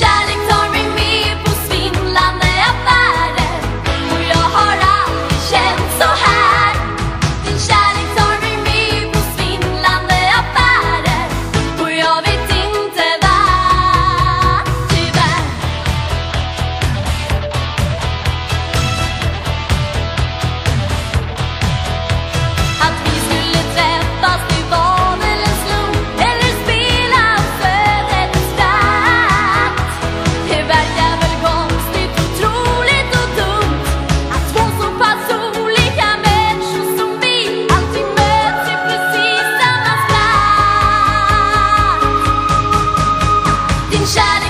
ner sunshine